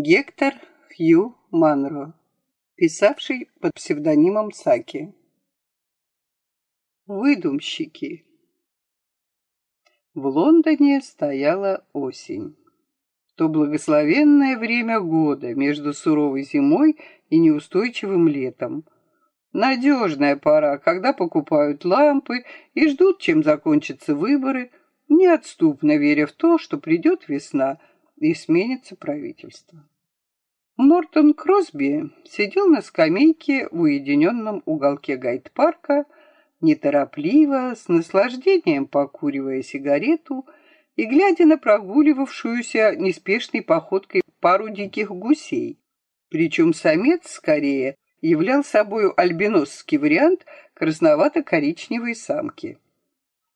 Гектор Хью Манро, писавший под псевдонимом Саки. Выдумщики. В Лондоне стояла осень. То благословенное время года между суровой зимой и неустойчивым летом. Надежная пора, когда покупают лампы и ждут, чем закончатся выборы, неотступно веря в то, что придет весна – и сменится правительство. Мортон Кросби сидел на скамейке в уединенном уголке гайд-парка, неторопливо, с наслаждением покуривая сигарету и глядя на прогуливавшуюся неспешной походкой пару диких гусей. Причем самец, скорее, являл собою альбиносский вариант красновато-коричневой самки.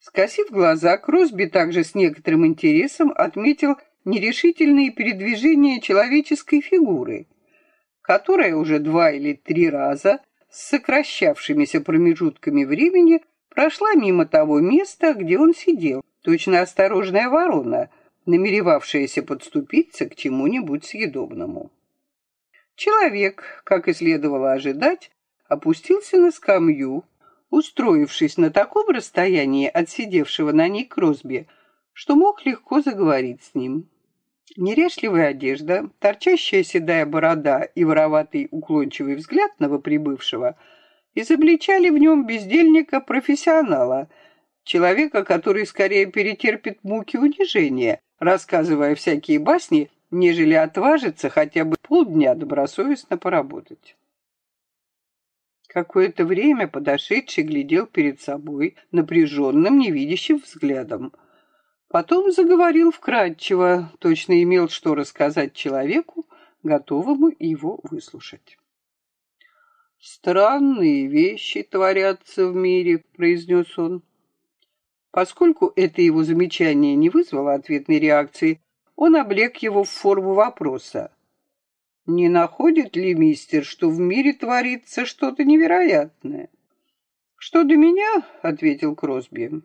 Скосив глаза, Кросби также с некоторым интересом отметил нерешительные передвижения человеческой фигуры, которая уже два или три раза с сокращавшимися промежутками времени прошла мимо того места, где он сидел, точно осторожная ворона, намеревавшаяся подступиться к чему-нибудь съедобному. Человек, как и следовало ожидать, опустился на скамью, устроившись на таком расстоянии от сидевшего на ней Кросби, что мог легко заговорить с ним. Нерешливая одежда, торчащая седая борода и вороватый уклончивый взгляд новоприбывшего изобличали в нем бездельника-профессионала, человека, который скорее перетерпит муки унижения, рассказывая всякие басни, нежели отважится хотя бы полдня добросовестно поработать. Какое-то время подошедший глядел перед собой напряженным, невидящим взглядом – Потом заговорил вкратчиво, точно имел что рассказать человеку, готовому его выслушать. «Странные вещи творятся в мире», — произнес он. Поскольку это его замечание не вызвало ответной реакции, он облег его в форму вопроса. «Не находит ли мистер, что в мире творится что-то невероятное?» «Что до меня?» — ответил Кросби.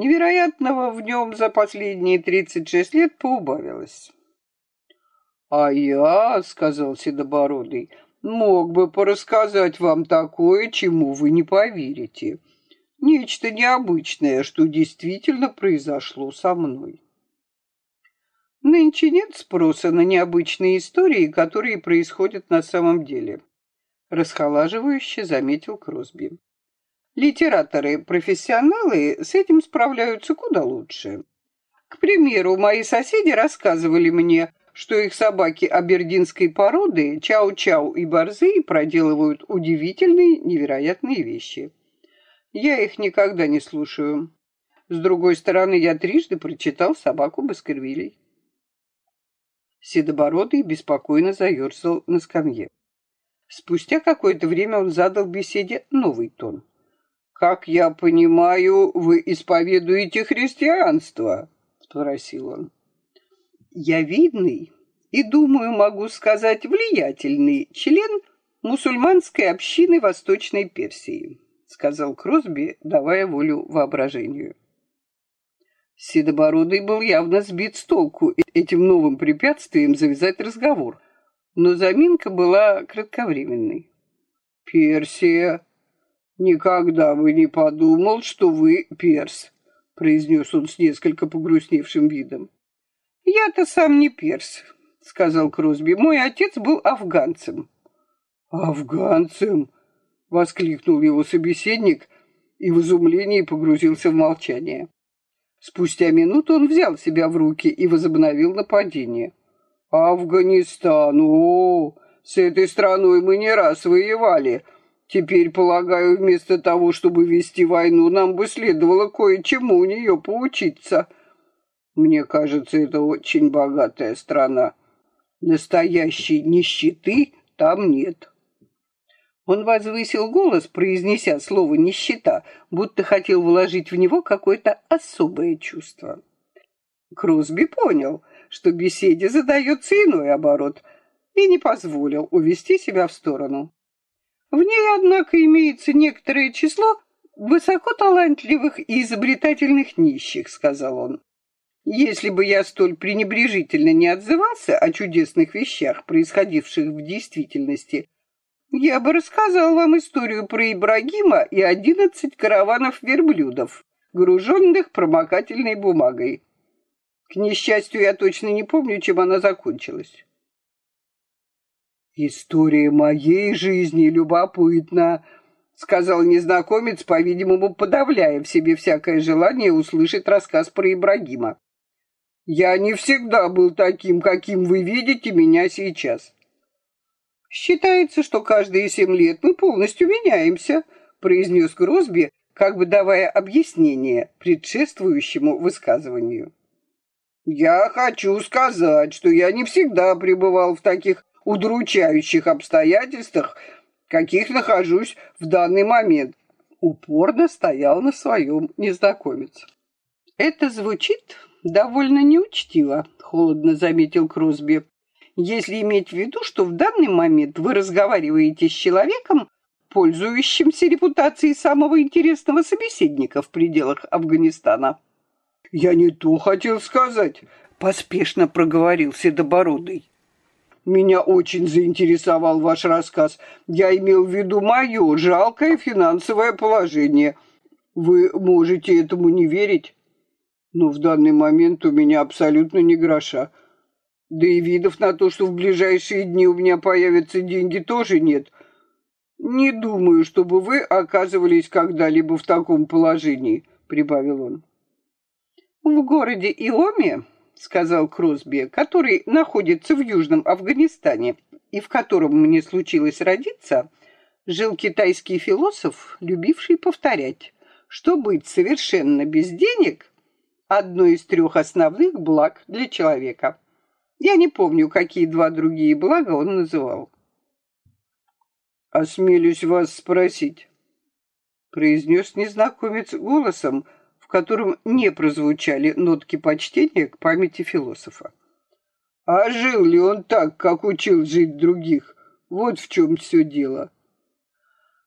Невероятного в нем за последние тридцать шесть лет поубавилось. «А я, — сказал Седобородый, — мог бы порассказать вам такое, чему вы не поверите. Нечто необычное, что действительно произошло со мной». Нынче нет спроса на необычные истории, которые происходят на самом деле. Расхолаживающе заметил Кросби. Литераторы-профессионалы с этим справляются куда лучше. К примеру, мои соседи рассказывали мне, что их собаки абердинской породы, чау-чау и борзы, проделывают удивительные, невероятные вещи. Я их никогда не слушаю. С другой стороны, я трижды прочитал «Собаку Баскервилей». Седобородый беспокойно заерзал на скамье. Спустя какое-то время он задал беседе новый тон. «Как я понимаю, вы исповедуете христианство?» — спросил он. «Я видный и, думаю, могу сказать, влиятельный член мусульманской общины Восточной Персии», — сказал Кросби, давая волю воображению. Седобородый был явно сбит с толку этим новым препятствием завязать разговор, но заминка была кратковременной. «Персия «Никогда бы не подумал, что вы перс», — произнес он с несколько погрустневшим видом. «Я-то сам не перс», — сказал Кросби. «Мой отец был афганцем». «Афганцем?» — воскликнул его собеседник и в изумлении погрузился в молчание. Спустя минуту он взял себя в руки и возобновил нападение. «Афганистан! О, с этой страной мы не раз воевали!» Теперь, полагаю, вместо того, чтобы вести войну, нам бы следовало кое-чему у нее поучиться. Мне кажется, это очень богатая страна. Настоящей нищеты там нет. Он возвысил голос, произнеся слово «нищета», будто хотел вложить в него какое-то особое чувство. Кросби понял, что беседе задается иной оборот, и не позволил увести себя в сторону. В ней, однако, имеется некоторое число высоко талантливых и изобретательных нищих, сказал он. Если бы я столь пренебрежительно не отзывался о чудесных вещах, происходивших в действительности, я бы рассказал вам историю про Ибрагима и одиннадцать караванов верблюдов, груженных промокательной бумагой. К несчастью, я точно не помню, чем она закончилась. «История моей жизни любопытна», — сказал незнакомец, по-видимому, подавляя в себе всякое желание услышать рассказ про Ибрагима. «Я не всегда был таким, каким вы видите меня сейчас». «Считается, что каждые семь лет мы полностью меняемся», — произнес Гросби, как бы давая объяснение предшествующему высказыванию. «Я хочу сказать, что я не всегда пребывал в таких удручающих обстоятельствах, каких нахожусь в данный момент», упорно стоял на своем незнакомец. «Это звучит довольно неучтиво», — холодно заметил Кросби. «Если иметь в виду, что в данный момент вы разговариваете с человеком, пользующимся репутацией самого интересного собеседника в пределах Афганистана». «Я не то хотел сказать», — поспешно проговорил Седобородый. Меня очень заинтересовал ваш рассказ. Я имел в виду мое жалкое финансовое положение. Вы можете этому не верить, но в данный момент у меня абсолютно не гроша. Да и видов на то, что в ближайшие дни у меня появятся деньги, тоже нет. Не думаю, чтобы вы оказывались когда-либо в таком положении, прибавил он. В городе Иоме сказал Кросби, который находится в Южном Афганистане и в котором мне случилось родиться, жил китайский философ, любивший повторять, что быть совершенно без денег – одно из трех основных благ для человека. Я не помню, какие два другие блага он называл. «Осмелюсь вас спросить», – произнес незнакомец голосом, – котором не прозвучали нотки почтения к памяти философа. А жил ли он так, как учил жить других? Вот в чем все дело.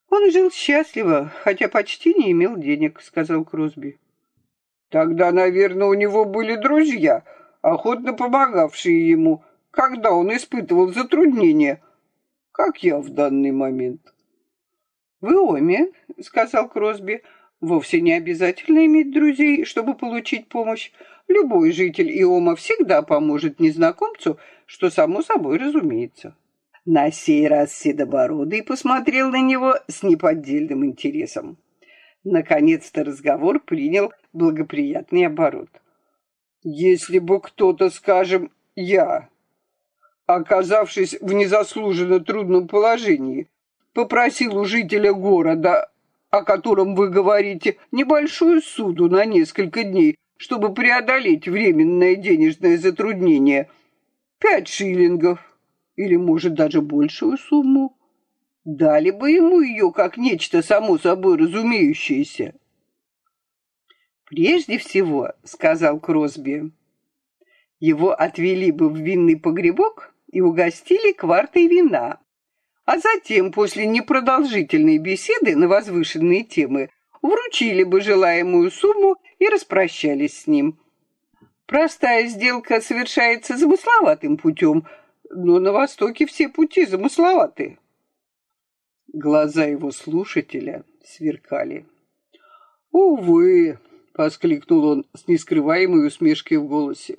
Он жил счастливо, хотя почти не имел денег, сказал Кросби. Тогда, наверное, у него были друзья, охотно помогавшие ему, когда он испытывал затруднения, как я в данный момент. «В Иоме», — сказал Кросби, — Вовсе не обязательно иметь друзей, чтобы получить помощь. Любой житель Иома всегда поможет незнакомцу, что само собой разумеется. На сей раз Седобородый посмотрел на него с неподдельным интересом. Наконец-то разговор принял благоприятный оборот. «Если бы кто-то, скажем, я, оказавшись в незаслуженно трудном положении, попросил у жителя города о котором вы говорите, небольшую суду на несколько дней, чтобы преодолеть временное денежное затруднение. Пять шиллингов или, может, даже большую сумму. Дали бы ему ее как нечто само собой разумеющееся. «Прежде всего, — сказал Кросби, — его отвели бы в винный погребок и угостили квартой вина, а затем, после непродолжительной беседы на возвышенные темы, вручили бы желаемую сумму и распрощались с ним. Простая сделка совершается замысловатым путем, но на Востоке все пути замысловаты. Глаза его слушателя сверкали. «Увы!» — воскликнул он с нескрываемой усмешкой в голосе.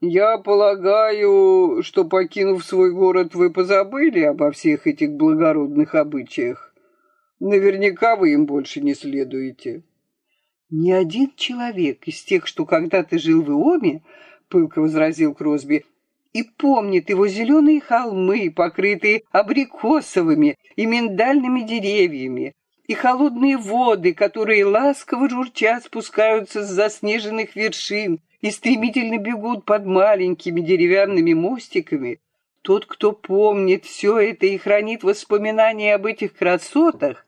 Я полагаю, что, покинув свой город, вы позабыли обо всех этих благородных обычаях. Наверняка вы им больше не следуете. Ни один человек из тех, что когда-то жил в Иоме, пылко возразил Кросби, и помнит его зеленые холмы, покрытые абрикосовыми и миндальными деревьями, и холодные воды, которые ласково журча спускаются с заснеженных вершин, и стремительно бегут под маленькими деревянными мостиками, тот, кто помнит все это и хранит воспоминания об этих красотах,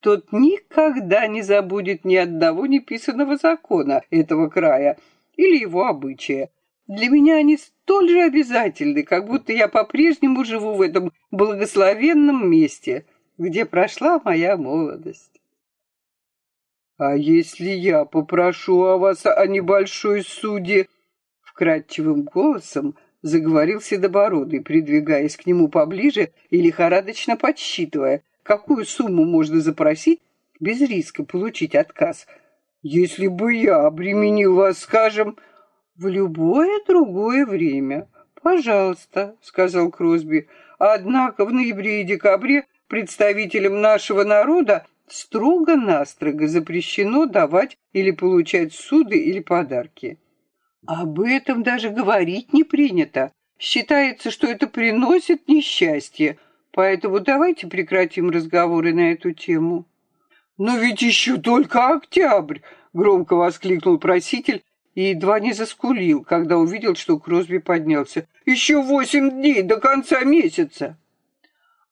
тот никогда не забудет ни одного неписанного закона этого края или его обычая. Для меня они столь же обязательны, как будто я по-прежнему живу в этом благословенном месте, где прошла моя молодость. А если я попрошу о вас о небольшой суде? Вкрадчивым голосом заговорил Седобородый, придвигаясь к нему поближе и лихорадочно подсчитывая, какую сумму можно запросить без риска получить отказ. Если бы я обременил вас, скажем, в любое другое время. Пожалуйста, сказал Кросби. Однако в ноябре и декабре представителям нашего народа строго-настрого запрещено давать или получать суды или подарки. Об этом даже говорить не принято. Считается, что это приносит несчастье, поэтому давайте прекратим разговоры на эту тему. «Но ведь еще только октябрь!» — громко воскликнул проситель и едва не заскулил, когда увидел, что Кросби поднялся. «Еще восемь дней до конца месяца!»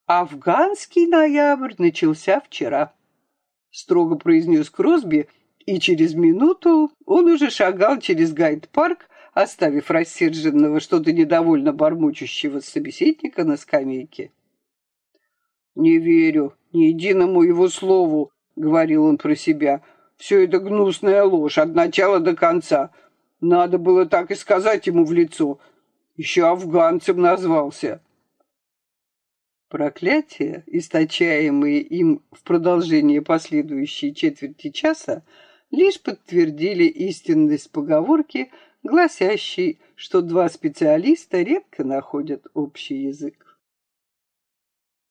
«Афганский ноябрь начался вчера», строго произнес Кросби, и через минуту он уже шагал через гайд-парк, оставив рассерженного, что-то недовольно бормочущего собеседника на скамейке. «Не верю ни единому его слову», — говорил он про себя. «Все это гнусная ложь от начала до конца. Надо было так и сказать ему в лицо. Еще афганцем назвался». Проклятия, источаемые им в продолжении последующей четверти часа, лишь подтвердили истинность поговорки, гласящей, что два специалиста редко находят общий язык.